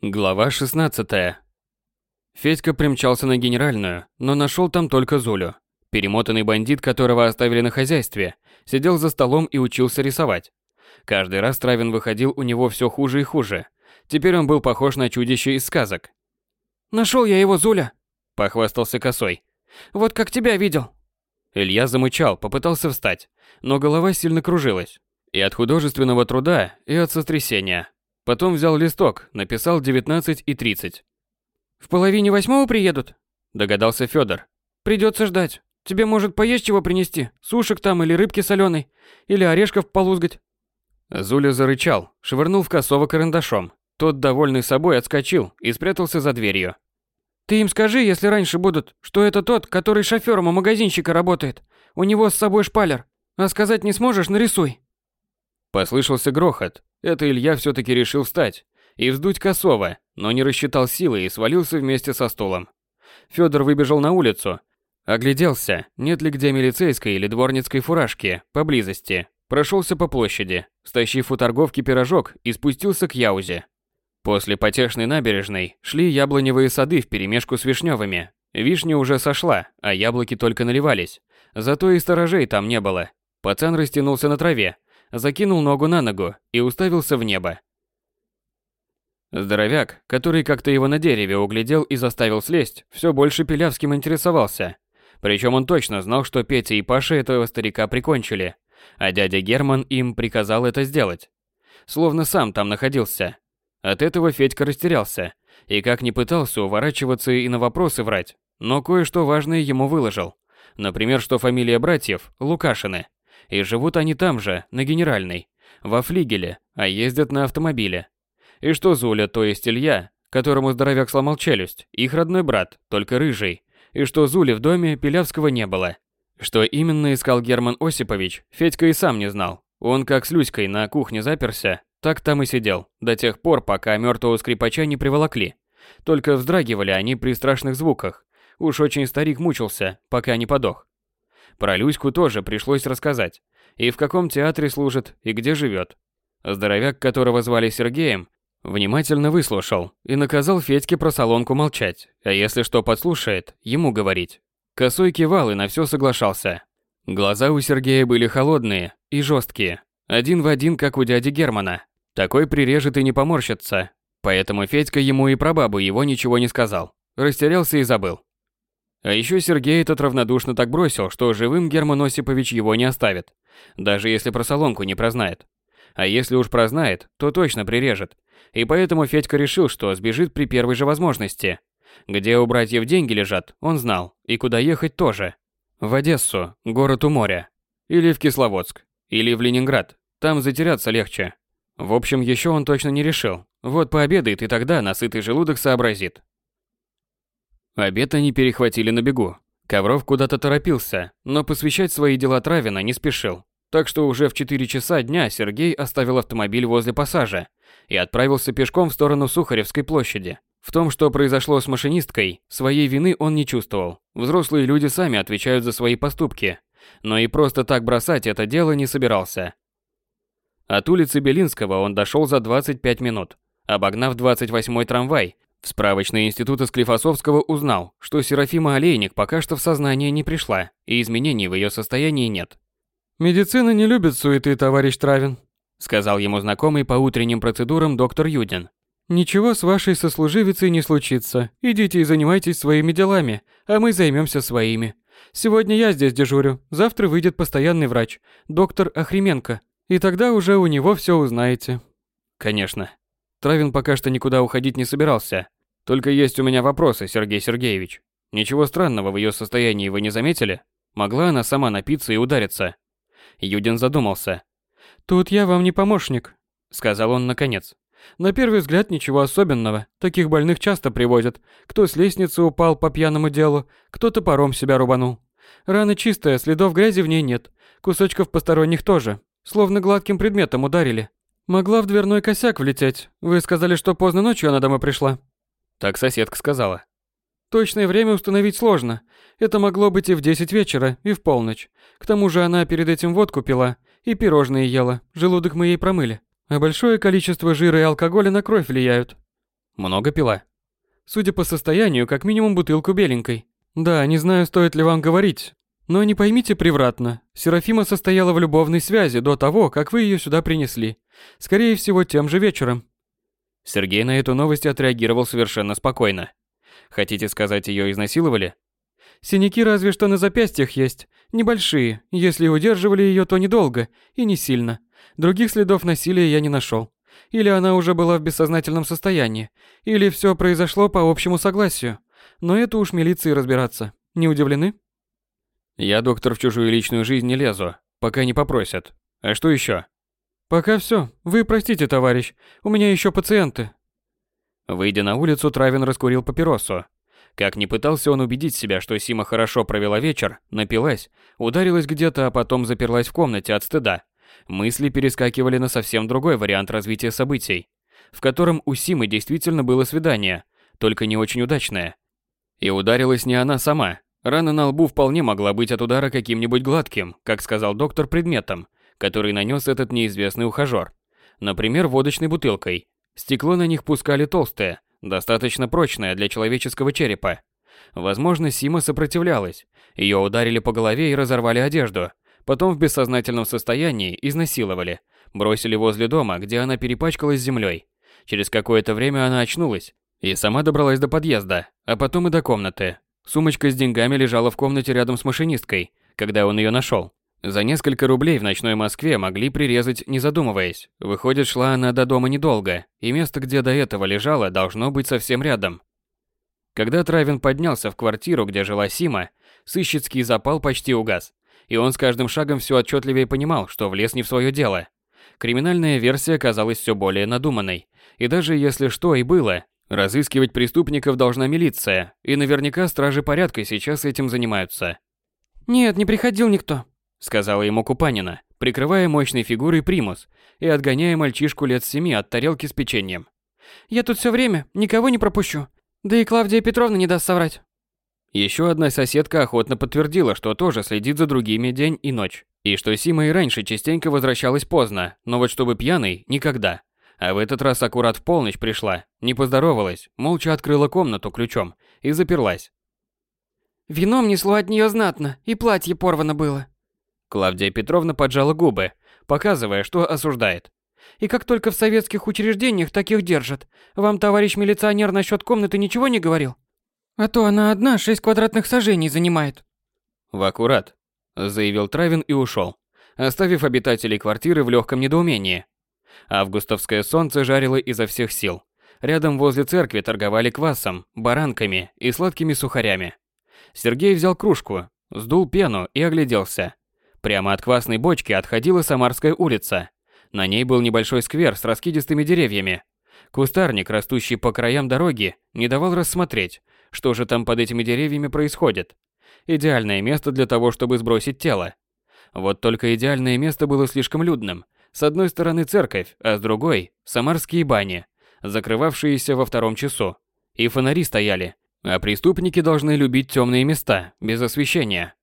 Глава 16. Федька примчался на генеральную, но нашел там только Зулю. Перемотанный бандит, которого оставили на хозяйстве, сидел за столом и учился рисовать. Каждый раз Травин выходил у него все хуже и хуже. Теперь он был похож на чудище из сказок. Нашел я его, Зуля!» – похвастался косой. «Вот как тебя видел!» Илья замычал, попытался встать, но голова сильно кружилась. И от художественного труда, и от сотрясения. Потом взял листок, написал 19 и 30. «В половине восьмого приедут?» Догадался Федор. «Придется ждать. Тебе, может, поесть чего принести? Сушек там или рыбки соленой? Или орешков полузгать?» Зуля зарычал, швырнул в косого карандашом. Тот, довольный собой, отскочил и спрятался за дверью. «Ты им скажи, если раньше будут, что это тот, который шофёром у магазинчика работает. У него с собой шпалер. А сказать не сможешь, нарисуй». Послышался грохот. Это Илья все таки решил встать и вздуть косово, но не рассчитал силы и свалился вместе со стулом. Федор выбежал на улицу, огляделся, нет ли где милицейской или дворницкой фуражки поблизости, прошелся по площади, стащив у торговки пирожок и спустился к Яузе. После потешной набережной шли яблоневые сады вперемешку с вишневыми. Вишня уже сошла, а яблоки только наливались. Зато и сторожей там не было. Пацан растянулся на траве, закинул ногу на ногу и уставился в небо. Здоровяк, который как-то его на дереве углядел и заставил слезть, все больше Пилявским интересовался. Причем он точно знал, что Петя и Паша этого старика прикончили, а дядя Герман им приказал это сделать. Словно сам там находился. От этого Федька растерялся, и как ни пытался уворачиваться и на вопросы врать, но кое-что важное ему выложил. Например, что фамилия братьев – Лукашины. И живут они там же, на Генеральной, во флигеле, а ездят на автомобиле. И что Зуля, то есть Илья, которому здоровяк сломал челюсть, их родной брат, только рыжий. И что Зули в доме Пилявского не было. Что именно искал Герман Осипович, Федька и сам не знал. Он как с Люськой на кухне заперся, так там и сидел, до тех пор, пока мертвого скрипача не приволокли. Только вздрагивали они при страшных звуках. Уж очень старик мучился, пока не подох. Про Люську тоже пришлось рассказать. И в каком театре служит, и где живет. Здоровяк, которого звали Сергеем, внимательно выслушал и наказал Федьке про солонку молчать, а если что подслушает, ему говорить. Косой кивал и на все соглашался. Глаза у Сергея были холодные и жесткие, один в один, как у дяди Германа. Такой прирежет и не поморщится. Поэтому Федька ему и про бабу его ничего не сказал. Растерялся и забыл. А еще Сергей этот равнодушно так бросил, что живым Герман Осипович его не оставит, даже если про солонку не прознает. А если уж прознает, то точно прирежет. И поэтому Федька решил, что сбежит при первой же возможности. Где у братьев деньги лежат, он знал, и куда ехать тоже. В Одессу, город у моря. Или в Кисловодск. Или в Ленинград. Там затеряться легче. В общем, еще он точно не решил. Вот пообедает, и тогда насытый желудок сообразит. Обед они перехватили на бегу. Ковров куда-то торопился, но посвящать свои дела Травина не спешил. Так что уже в 4 часа дня Сергей оставил автомобиль возле пассажа и отправился пешком в сторону Сухаревской площади. В том, что произошло с машинисткой, своей вины он не чувствовал. Взрослые люди сами отвечают за свои поступки. Но и просто так бросать это дело не собирался. От улицы Белинского он дошел за 25 минут, обогнав 28-й трамвай в справочной института Склифосовского узнал, что Серафима Олейник пока что в сознание не пришла, и изменений в ее состоянии нет. «Медицина не любит суеты, товарищ Травин», сказал ему знакомый по утренним процедурам доктор Юдин. «Ничего с вашей сослуживицей не случится. Идите и занимайтесь своими делами, а мы займемся своими. Сегодня я здесь дежурю, завтра выйдет постоянный врач, доктор Охременко, и тогда уже у него все узнаете». «Конечно», Травин пока что никуда уходить не собирался. Только есть у меня вопросы, Сергей Сергеевич. Ничего странного в ее состоянии вы не заметили? Могла она сама напиться и удариться? Юдин задумался. Тут я вам не помощник, сказал он наконец. На первый взгляд ничего особенного. Таких больных часто приводят. Кто с лестницы упал по пьяному делу, кто топором себя рубанул. Рана чистая, следов грязи в ней нет. Кусочков посторонних тоже. Словно гладким предметом ударили. Могла в дверной косяк влететь. Вы сказали, что поздно ночью она домой пришла. Так соседка сказала. Точное время установить сложно. Это могло быть и в 10 вечера, и в полночь. К тому же она перед этим водку пила и пирожные ела. Желудок мы ей промыли. А большое количество жира и алкоголя на кровь влияют. Много пила? Судя по состоянию, как минимум бутылку беленькой. Да, не знаю, стоит ли вам говорить, но не поймите превратно. Серафима состояла в любовной связи до того, как вы ее сюда принесли. Скорее всего, тем же вечером. Сергей на эту новость отреагировал совершенно спокойно. Хотите сказать, ее изнасиловали? Синяки разве что на запястьях есть. Небольшие. Если удерживали ее, то недолго и не сильно. Других следов насилия я не нашел. Или она уже была в бессознательном состоянии, или все произошло по общему согласию. Но это уж милиции разбираться. Не удивлены? Я, доктор, в чужую личную жизнь не лезу, пока не попросят. А что еще? Пока все. Вы простите, товарищ, у меня еще пациенты. Выйдя на улицу, Травин раскурил папиросу. Как ни пытался он убедить себя, что Сима хорошо провела вечер, напилась, ударилась где-то, а потом заперлась в комнате от стыда. Мысли перескакивали на совсем другой вариант развития событий, в котором у Симы действительно было свидание, только не очень удачное. И ударилась не она сама. Рана на лбу вполне могла быть от удара каким-нибудь гладким, как сказал доктор, предметом, который нанес этот неизвестный ухажер. Например, водочной бутылкой. Стекло на них пускали толстое, достаточно прочное для человеческого черепа. Возможно, Сима сопротивлялась. Ее ударили по голове и разорвали одежду, Потом в бессознательном состоянии изнасиловали, бросили возле дома, где она перепачкалась землей. Через какое-то время она очнулась и сама добралась до подъезда, а потом и до комнаты. Сумочка с деньгами лежала в комнате рядом с машинисткой, когда он ее нашел. За несколько рублей в ночной Москве могли прирезать, не задумываясь. Выходит, шла она до дома недолго, и место, где до этого лежала, должно быть совсем рядом. Когда Травин поднялся в квартиру, где жила Сима, сыщицкий запал почти угас и он с каждым шагом все отчетливее понимал, что влез не в свое дело. Криминальная версия казалась все более надуманной, и даже если что и было, разыскивать преступников должна милиция, и наверняка стражи порядка сейчас этим занимаются. «Нет, не приходил никто», — сказала ему Купанина, прикрывая мощной фигурой примус и отгоняя мальчишку лет семи от тарелки с печеньем. «Я тут все время, никого не пропущу. Да и Клавдия Петровна не даст соврать». Еще одна соседка охотно подтвердила, что тоже следит за другими день и ночь. И что Сима и раньше частенько возвращалась поздно, но вот чтобы пьяный – никогда. А в этот раз аккурат в полночь пришла, не поздоровалась, молча открыла комнату ключом и заперлась. Вином несло от нее знатно, и платье порвано было. Клавдия Петровна поджала губы, показывая, что осуждает. И как только в советских учреждениях таких держат, вам товарищ милиционер насчет комнаты ничего не говорил? А то она одна шесть квадратных сажений занимает. В аккурат, заявил Травин и ушел, оставив обитателей квартиры в легком недоумении. Августовское солнце жарило изо всех сил. Рядом возле церкви торговали квасом, баранками и сладкими сухарями. Сергей взял кружку, сдул пену и огляделся. Прямо от квасной бочки отходила Самарская улица. На ней был небольшой сквер с раскидистыми деревьями. Кустарник, растущий по краям дороги, не давал рассмотреть, что же там под этими деревьями происходит? Идеальное место для того, чтобы сбросить тело. Вот только идеальное место было слишком людным. С одной стороны церковь, а с другой – самарские бани, закрывавшиеся во втором часу. И фонари стояли. А преступники должны любить темные места, без освещения.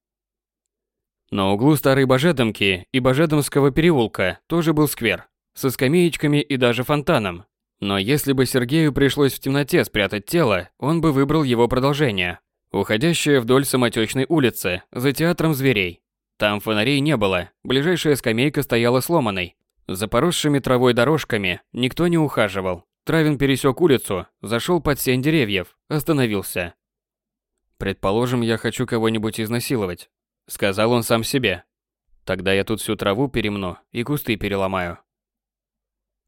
На углу Старой Божедомки и Божедомского переулка тоже был сквер, со скамеечками и даже фонтаном, но если бы Сергею пришлось в темноте спрятать тело, он бы выбрал его продолжение, уходящее вдоль самотечной улицы, за театром зверей. Там фонарей не было, ближайшая скамейка стояла сломанной. За поросшими травой дорожками никто не ухаживал. Травин пересек улицу, зашел под сень деревьев, остановился. «Предположим, я хочу кого-нибудь изнасиловать», — сказал он сам себе. «Тогда я тут всю траву перемну и кусты переломаю.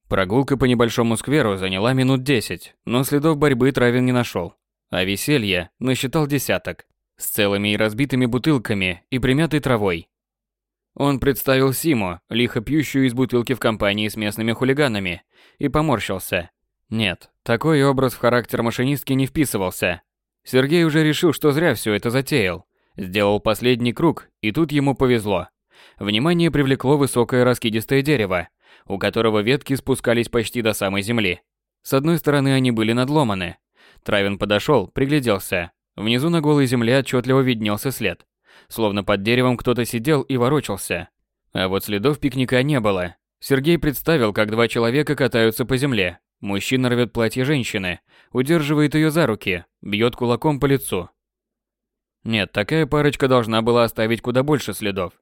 Прогулка по небольшому скверу заняла минут десять, но следов борьбы Травин не нашел. А веселье насчитал десяток, с целыми и разбитыми бутылками и примятой травой. Он представил Симу, лихо пьющую из бутылки в компании с местными хулиганами, и поморщился. Нет, такой образ в характер машинистки не вписывался. Сергей уже решил, что зря все это затеял. Сделал последний круг, и тут ему повезло. Внимание привлекло высокое раскидистое дерево, у которого ветки спускались почти до самой земли. С одной стороны они были надломаны. Травин подошел, пригляделся. Внизу на голой земле отчетливо виднелся след. Словно под деревом кто-то сидел и ворочался. А вот следов пикника не было. Сергей представил, как два человека катаются по земле. Мужчина рвет платье женщины, удерживает ее за руки, бьет кулаком по лицу. Нет, такая парочка должна была оставить куда больше следов.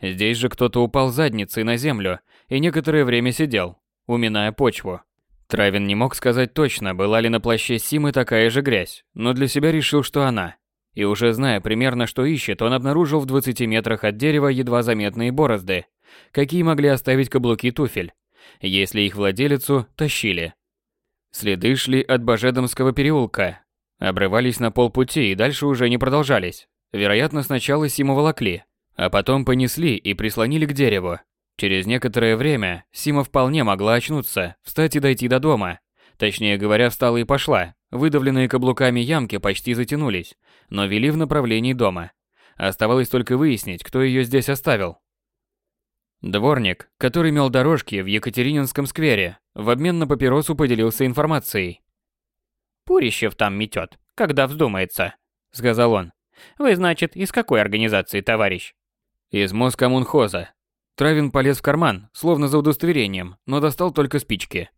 Здесь же кто-то упал задницей на землю и некоторое время сидел, уминая почву. Травин не мог сказать точно, была ли на плаще Симы такая же грязь, но для себя решил, что она. И уже зная примерно, что ищет, он обнаружил в 20 метрах от дерева едва заметные борозды, какие могли оставить каблуки туфель, если их владелицу тащили. Следы шли от Божедомского переулка, обрывались на полпути и дальше уже не продолжались. Вероятно, сначала Симу волокли, а потом понесли и прислонили к дереву. Через некоторое время Сима вполне могла очнуться, встать и дойти до дома. Точнее говоря, встала и пошла. Выдавленные каблуками ямки почти затянулись, но вели в направлении дома. Оставалось только выяснить, кто ее здесь оставил. Дворник, который мел дорожки в Екатерининском сквере, в обмен на папиросу поделился информацией. «Пурищев там метет, когда вздумается», — сказал он. «Вы, значит, из какой организации, товарищ?» «Из Москоммунхоза». Травин полез в карман, словно за удостоверением, но достал только спички.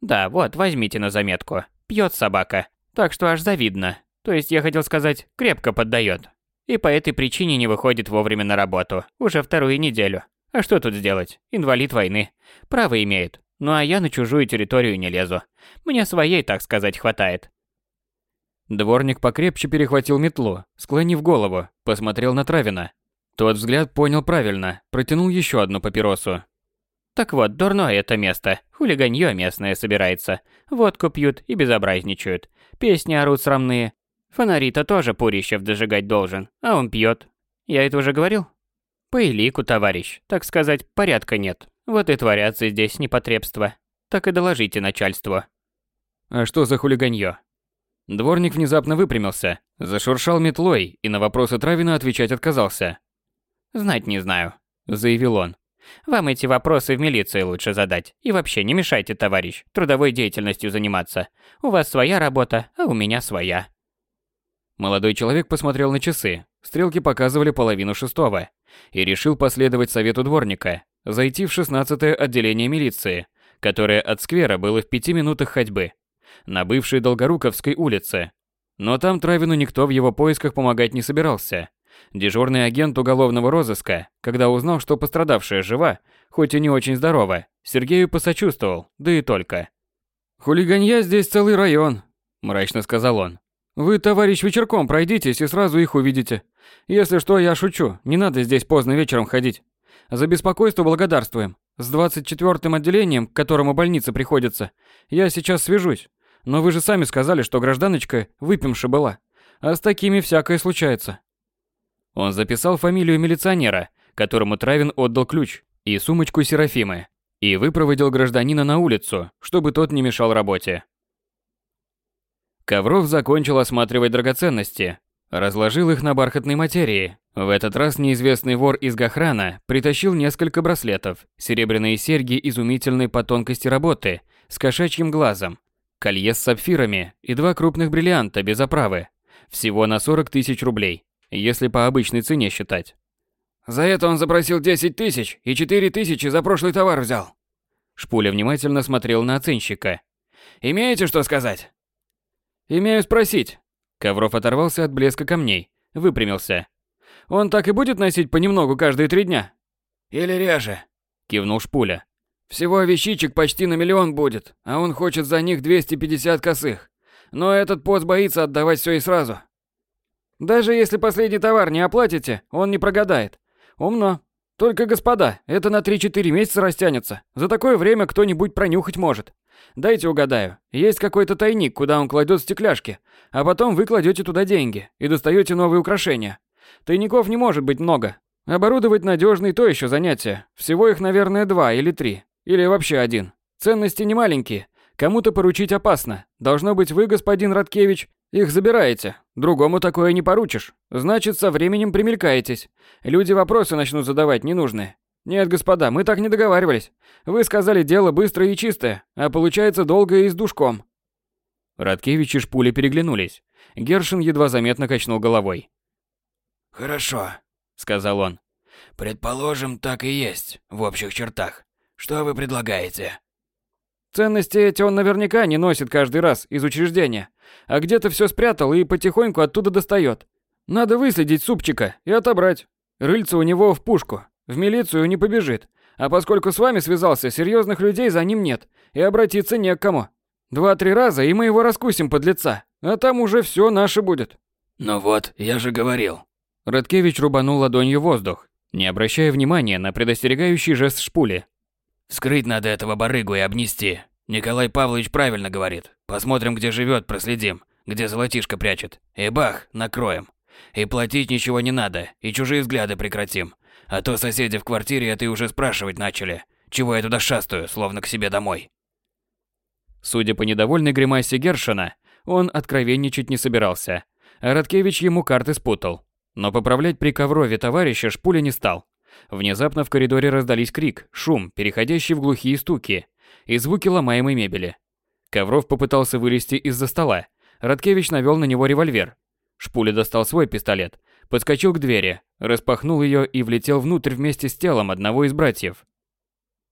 «Да, вот, возьмите на заметку. Пьет собака. Так что аж завидно. То есть, я хотел сказать, крепко поддает. И по этой причине не выходит вовремя на работу. Уже вторую неделю. А что тут сделать? Инвалид войны. Право имеет. Ну а я на чужую территорию не лезу. Мне своей, так сказать, хватает. Дворник покрепче перехватил метлу, склонив голову, посмотрел на Травина. Тот взгляд понял правильно, протянул еще одну папиросу. Так вот, дурное это место. Хулиганье местное собирается. Водку пьют и безобразничают. Песни орут срамные. Фонари-то тоже Пурищев дожигать должен, а он пьет. Я это уже говорил? По элику, товарищ, так сказать, порядка нет. Вот и творятся здесь непотребства. Так и доложите начальству. А что за хулиганье? Дворник внезапно выпрямился, зашуршал метлой и на вопросы Травина отвечать отказался. «Знать не знаю», — заявил он. «Вам эти вопросы в милиции лучше задать. И вообще не мешайте, товарищ, трудовой деятельностью заниматься. У вас своя работа, а у меня своя». Молодой человек посмотрел на часы. Стрелки показывали половину шестого и решил последовать совету дворника, зайти в 16-е отделение милиции, которое от сквера было в пяти минутах ходьбы, на бывшей Долгоруковской улице. Но там Травину никто в его поисках помогать не собирался. Дежурный агент уголовного розыска, когда узнал, что пострадавшая жива, хоть и не очень здорова, Сергею посочувствовал, да и только. «Хулиганья здесь целый район», – мрачно сказал он. «Вы, товарищ, вечерком пройдитесь и сразу их увидите. Если что, я шучу, не надо здесь поздно вечером ходить. За беспокойство благодарствуем. С 24-м отделением, к которому больница приходится, я сейчас свяжусь. Но вы же сами сказали, что гражданочка выпивши была. А с такими всякое случается. Он записал фамилию милиционера, которому Травин отдал ключ, и сумочку Серафимы, и выпроводил гражданина на улицу, чтобы тот не мешал работе. Ковров закончил осматривать драгоценности, Разложил их на бархатной материи. В этот раз неизвестный вор из Гахрана притащил несколько браслетов, серебряные серьги изумительной по тонкости работы, с кошачьим глазом, колье с сапфирами и два крупных бриллианта без оправы. Всего на 40 тысяч рублей, если по обычной цене считать. За это он запросил 10 тысяч и 4 тысячи за прошлый товар взял. Шпуля внимательно смотрел на оценщика. «Имеете что сказать?» «Имею спросить, Ковров оторвался от блеска камней, выпрямился. «Он так и будет носить понемногу каждые три дня?» «Или реже», — кивнул Шпуля. «Всего вещичек почти на миллион будет, а он хочет за них 250 косых. Но этот пост боится отдавать все и сразу». «Даже если последний товар не оплатите, он не прогадает. Умно. Только, господа, это на 3-4 месяца растянется. За такое время кто-нибудь пронюхать может. Дайте угадаю. Есть какой-то тайник, куда он кладет стекляшки, а потом вы кладете туда деньги и достаете новые украшения. Тайников не может быть много. Оборудовать надежный то еще занятие. Всего их, наверное, два или три. Или вообще один. Ценности не маленькие. Кому-то поручить опасно. Должно быть, вы, господин Радкевич, их забираете. Другому такое не поручишь. Значит, со временем примелькаетесь. Люди вопросы начнут задавать ненужные. Нет, господа, мы так не договаривались. Вы сказали дело быстрое и чистое, а получается долгое и с душком. Радкевич и Шпули переглянулись. Гершин едва заметно качнул головой. «Хорошо», — сказал он. «Предположим, так и есть, в общих чертах. Что вы предлагаете?» Ценности эти он наверняка не носит каждый раз из учреждения, а где-то все спрятал и потихоньку оттуда достает. Надо выследить супчика и отобрать. Рыльца у него в пушку, в милицию не побежит. А поскольку с вами связался, серьезных людей за ним нет, и обратиться не к кому. Два-три раза, и мы его раскусим под лица, а там уже все наше будет. Ну вот, я же говорил. Радкевич рубанул ладонью воздух, не обращая внимания на предостерегающий жест шпули. Вскрыть надо этого барыгу и обнести. Николай Павлович правильно говорит. Посмотрим, где живет, проследим, где золотишко прячет. И бах, накроем. И платить ничего не надо, и чужие взгляды прекратим. А то соседи в квартире это и уже спрашивать начали. Чего я туда шастаю, словно к себе домой. Судя по недовольной гримасе Гершина, он откровенничать не собирался. А Радкевич ему карты спутал. Но поправлять при коврове товарища Шпуля не стал. Внезапно в коридоре раздались крик, шум, переходящий в глухие стуки, и звуки ломаемой мебели. Ковров попытался вылезти из-за стола. Радкевич навел на него револьвер. Шпуля достал свой пистолет, подскочил к двери, распахнул ее и влетел внутрь вместе с телом одного из братьев.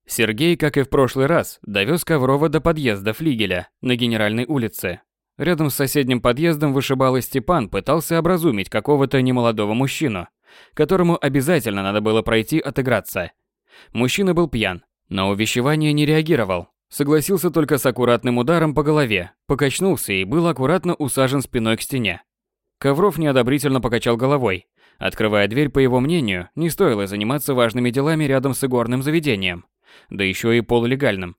Сергей, как и в прошлый раз, довез Коврова до подъезда флигеля на Генеральной улице. Рядом с соседним подъездом вышибалый Степан пытался образумить какого-то немолодого мужчину, которому обязательно надо было пройти отыграться. Мужчина был пьян, на увещевание не реагировал. Согласился только с аккуратным ударом по голове, покачнулся и был аккуратно усажен спиной к стене. Ковров неодобрительно покачал головой. Открывая дверь, по его мнению, не стоило заниматься важными делами рядом с игорным заведением, да еще и полулегальным.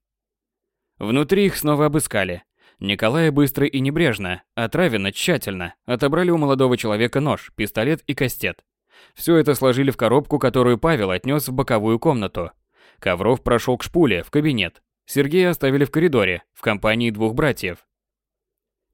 Внутри их снова обыскали. Николая быстро и небрежно, а Травина тщательно, отобрали у молодого человека нож, пистолет и кастет. Все это сложили в коробку, которую Павел отнес в боковую комнату. Ковров прошел к шпуле, в кабинет. Сергея оставили в коридоре, в компании двух братьев.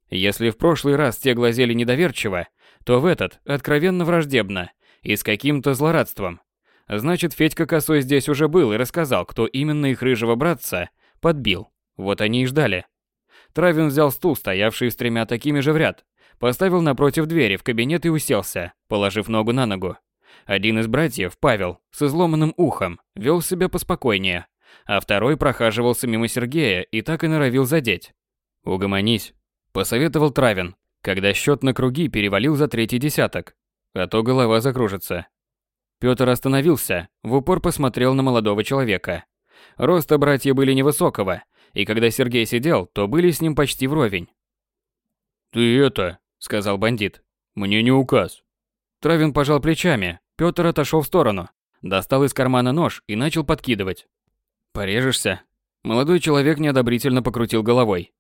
Если в прошлый раз те глазели недоверчиво, то в этот откровенно враждебно и с каким-то злорадством. Значит, Федька Косой здесь уже был и рассказал, кто именно их рыжего братца подбил. Вот они и ждали. Травин взял стул, стоявший с тремя такими же в ряд, поставил напротив двери в кабинет и уселся, положив ногу на ногу. Один из братьев, Павел, с изломанным ухом, вел себя поспокойнее, а второй прохаживался мимо Сергея и так и норовил задеть. «Угомонись», – посоветовал Травин, когда счет на круги перевалил за третий десяток, а то голова закружится. Пётр остановился, в упор посмотрел на молодого человека. Роста братья были невысокого, и когда Сергей сидел, то были с ним почти вровень. «Ты это», — сказал бандит, — «мне не указ». Травин пожал плечами, Пётр отошел в сторону, достал из кармана нож и начал подкидывать. «Порежешься?» Молодой человек неодобрительно покрутил головой.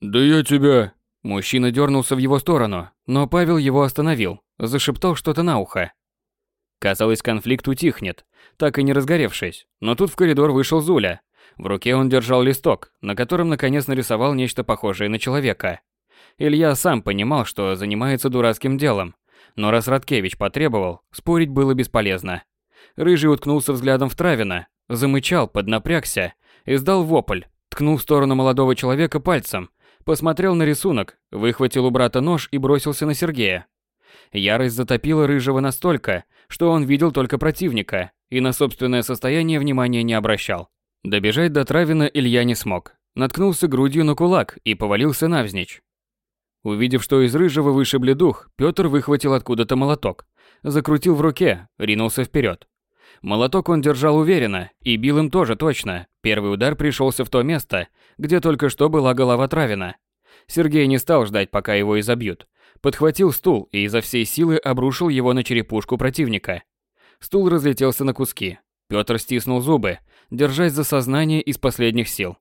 «Да я тебя...» Мужчина дернулся в его сторону, но Павел его остановил, зашептал что-то на ухо. Казалось, конфликт утихнет, так и не разгоревшись, но тут в коридор вышел Зуля. В руке он держал листок, на котором наконец нарисовал нечто похожее на человека. Илья сам понимал, что занимается дурацким делом, но раз Радкевич потребовал, спорить было бесполезно. Рыжий уткнулся взглядом в Травина, замычал, поднапрягся, издал вопль, ткнул в сторону молодого человека пальцем, посмотрел на рисунок, выхватил у брата нож и бросился на Сергея. Ярость затопила Рыжего настолько, что он видел только противника и на собственное состояние внимания не обращал. Добежать до Травина Илья не смог. Наткнулся грудью на кулак и повалился навзничь. Увидев, что из Рыжего вышибли дух, Пётр выхватил откуда-то молоток, закрутил в руке, ринулся вперед. Молоток он держал уверенно и бил им тоже точно. Первый удар пришелся в то место, где только что была голова Травина. Сергей не стал ждать, пока его изобьют подхватил стул и изо всей силы обрушил его на черепушку противника. Стул разлетелся на куски. Пётр стиснул зубы, держась за сознание из последних сил.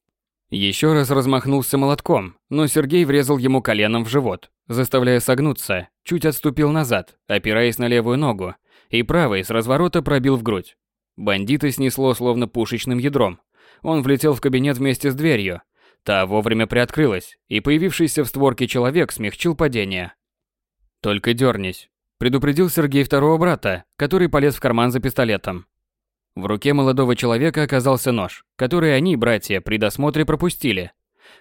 Еще раз размахнулся молотком, но Сергей врезал ему коленом в живот, заставляя согнуться, чуть отступил назад, опираясь на левую ногу, и правой с разворота пробил в грудь. Бандита снесло словно пушечным ядром. Он влетел в кабинет вместе с дверью. Та вовремя приоткрылась, и появившийся в створке человек смягчил падение. «Только дернись», – предупредил Сергей второго брата, который полез в карман за пистолетом. В руке молодого человека оказался нож, который они, братья, при досмотре пропустили.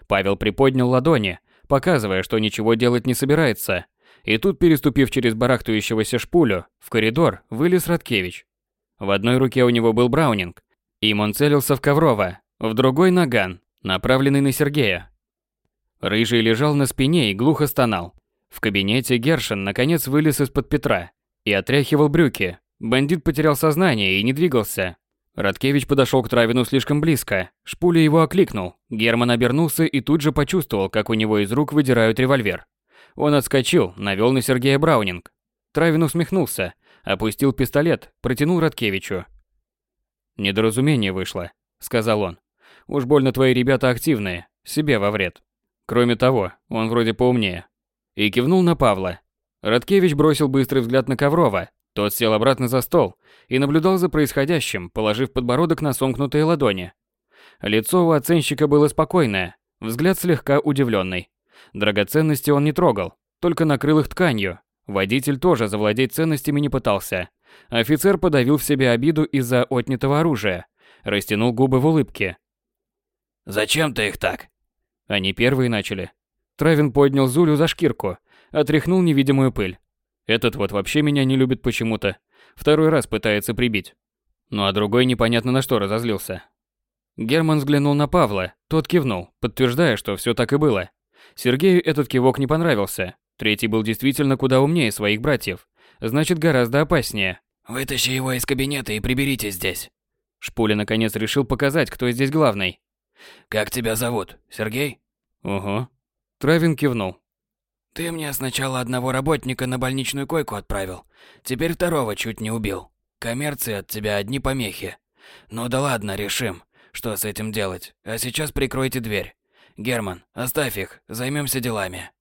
Павел приподнял ладони, показывая, что ничего делать не собирается. И тут, переступив через барахтающегося шпулю, в коридор вылез Радкевич. В одной руке у него был браунинг. Им он целился в Коврова, в другой – наган. направленный на Сергея. Рыжий лежал на спине и глухо стонал. В кабинете Гершин наконец вылез из-под Петра и отряхивал брюки. Бандит потерял сознание и не двигался. Радкевич подошел к Травину слишком близко. Шпуля его окликнул. Герман обернулся и тут же почувствовал, как у него из рук выдирают револьвер. Он отскочил, навел на Сергея Браунинг. Травин усмехнулся, опустил пистолет, протянул Радкевичу. «Недоразумение вышло», — сказал он. «Уж больно твои ребята активные, себе во вред. Кроме того, он вроде поумнее». И кивнул на Павла. Радкевич бросил быстрый взгляд на Коврова. Тот сел обратно за стол и наблюдал за происходящим, положив подбородок на сомкнутые ладони. Лицо у оценщика было спокойное, взгляд слегка удивленный. Драгоценности он не трогал, только накрыл их тканью. Водитель тоже завладеть ценностями не пытался. Офицер подавил в себе обиду из-за отнятого оружия, растянул губы в улыбке. «Зачем ты их так?» Они первые начали. Травин поднял Зулю за шкирку, отряхнул невидимую пыль. Этот вот вообще меня не любит почему-то. Второй раз пытается прибить. Ну а другой непонятно на что разозлился. Герман взглянул на Павла, тот кивнул, подтверждая, что все так и было. Сергею этот кивок не понравился. Третий был действительно куда умнее своих братьев. Значит, гораздо опаснее. «Вытащи его из кабинета и приберите здесь». Шпуля наконец решил показать, кто здесь главный. «Как тебя зовут? Сергей?» «Угу». Травин кивнул. «Ты мне сначала одного работника на больничную койку отправил. Теперь второго чуть не убил. Коммерции от тебя одни помехи. Ну да ладно, решим, что с этим делать. А сейчас прикройте дверь. Герман, оставь их, займемся делами».